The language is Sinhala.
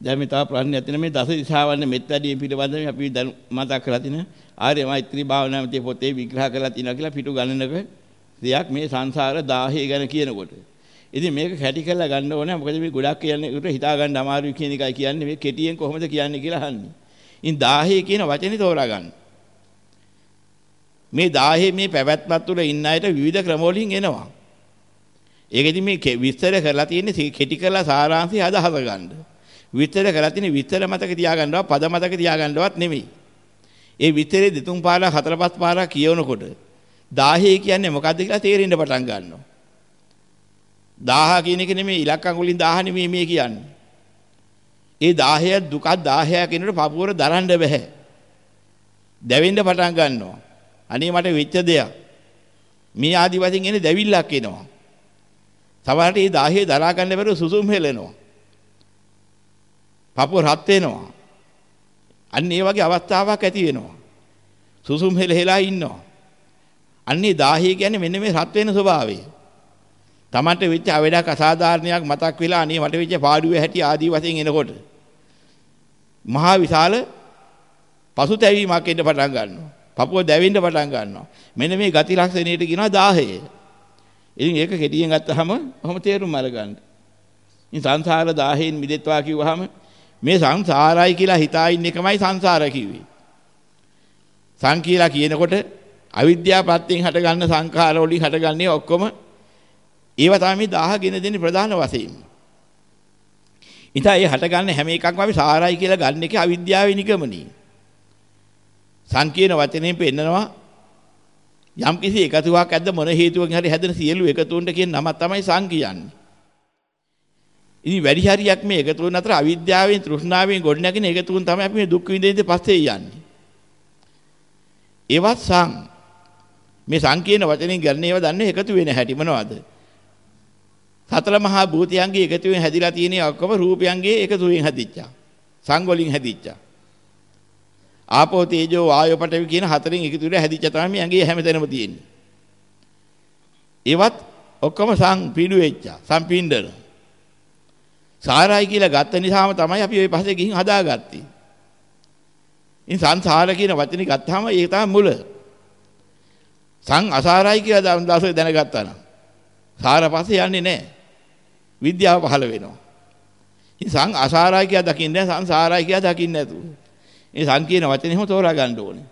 දැන් මේ තව ප්‍රශ්නයක් තියෙන මේ දස දිශාවන් මෙත් වැඩි පිළිබඳව අපි දැන් මතක් කරලා තින ආර්ය මෛත්‍රී භාවනාවේ පොතේ විග්‍රහ කරලා තිනවා කියලා පිටු ගණනක දෙයක් මේ සංසාර 10 ගැන කියනකොට. ඉතින් මේක කැටි කරලා ගන්න ඕනේ මොකද මේ ගොඩක් කියන්නේ උට හිතා ගන්න අමාරුයි කියන එකයි කියන්නේ මේ කෙටියෙන් කොහොමද කියන්නේ කියලා අහන්නේ. ඉතින් 10 කියන වචනේ තෝරා ගන්න. මේ 10 මේ පැවැත්මත් තුළ ඉන්න අයට විවිධ ක්‍රම වලින් එනවා. ඒකෙදි මේ විස්තර කරලා තියෙන්නේ කෙටි කරලා සාරාංශය අදහස ගන්න. විතර කරලා තියෙන විතර මතක තියාගන්නවත් පද මතක තියාගන්නවත් නෙමෙයි. ඒ විතරේ දෙතුන් පාරක් හතර පහ පාරක් කියවනකොට 1000 කියන්නේ මොකද්ද කියලා තේරෙන්න පටන් ගන්නවා. 1000 කියන එක නෙමෙයි ඉලක්කම් වලින් 1000 නෙමෙයි මේ කියන්නේ. ඒ 1000 දුකක් 1000 කෙනෙකුට පපුවර දරන්න බෑ. දැවෙන්න පටන් ගන්නවා. අනේ මට වෙච්ච දෙයක්. මේ ආදි වශයෙන් එන්නේ දැවිල්ලක් එනවා. සමහරට මේ 1000 දරා ගන්න බැරුව සුසුම් හෙලෙනවා. පපුව රත් වෙනවා. අන්න ඒ වගේ අවස්ථාවක් ඇති වෙනවා. සුසුම් හෙල හෙලා ඉන්නවා. අන්නේ 1000 කියන්නේ මෙන්න මේ රත් වෙන ස්වභාවය. Tamante වෙච්ච අවඩක් අසාධාරණයක් මතක් වෙලා අනේ මට වෙච්ච පාඩුවේ හැටි ආදී වශයෙන් එනකොට මහා විශාල පසුතැවීමක් එන්න පටන් ගන්නවා. පපුව දැවෙන්න පටන් ගන්නවා. මෙන්න මේ ගති ලක්ෂණයට කියනවා 1000. ඉතින් ඒක කෙටියෙන් ගත්තාම කොහොම තේරුම් අරගන්න. ඉතින් සංසාර 1000න් මිදෙත්වා කිව්වහම මේ සංසාරයි කියලා හිතා ඉන්න එකමයි සංසාර කිව්වේ. සං කියලා කියනකොට අවිද්‍යාව ප්‍රත්‍යයෙන් හටගන්න සංඛාර වලින් හටගන්නේ ඔක්කොම ඒව තමයි 1000 ගෙන දෙන්නේ ප්‍රධාන වශයෙන්. ඉතින් ඒ හටගන්න හැම එකක්ම අපි සාරයි කියලා ගන්න එකේ අවිද්‍යාවේ නිගමනයි. සංකීර්ණ වචනයෙන් පෙන්නනවා යම් කිසි එකතුවක් ඇද්ද මොන හේතුවකින් හරි හැදෙන සියලු එකතුන්ට කියන නම තමයි සං කියන්නේ. ඉතින් වැඩි හරියක් මේ එකතුන් අතර අවිද්‍යාවෙන් තෘෂ්ණාවෙන් ගොඩනැගෙන එකතුන් තමයි අපි මේ දුක් විඳින්නේ පස්සේ යන්නේ. ඒවත් සං මේ සංකීර්ණ වචනෙන් ගන්න ඒවා දන්නේ එකතු වෙන හැටි මොනවද? සතර මහා භූතයන්ගේ එකතුවෙන් හැදිලා තියෙන ඔක්කොම රූපයන්ගේ එකතුවෙන් හැදිච්චා. සං වලින් හැදිච්චා. ආපෝ තේජෝ වායෝ පඨවි කියන හතරෙන් එකතු වෙලා හැදිච්ච තමයි ඇඟේ හැමතැනම තියෙන්නේ. ඒවත් ඔක්කොම සං පිඩු වෙච්චා. සම්පින්ඩන. සාරයි කියලා ගත්ත නිසාම තමයි අපි ওই පස්සේ ගිහින් හදාගත්තේ. ඉතින් සංසාර කියන වචනේ ගත්තාම ඒක තමයි මුල. සං අසාරයි කියලා දවසේ දැනගත්තා නම් සාර පස්සේ යන්නේ නැහැ. විද්‍යාව පහළ වෙනවා. ඉතින් සං අසාරයි කියලා දකින්නේ සංසාරයි කියලා දකින්නේ නැතුව. මේ සං කියන වචනේම තෝරා ගන්න ඕනේ.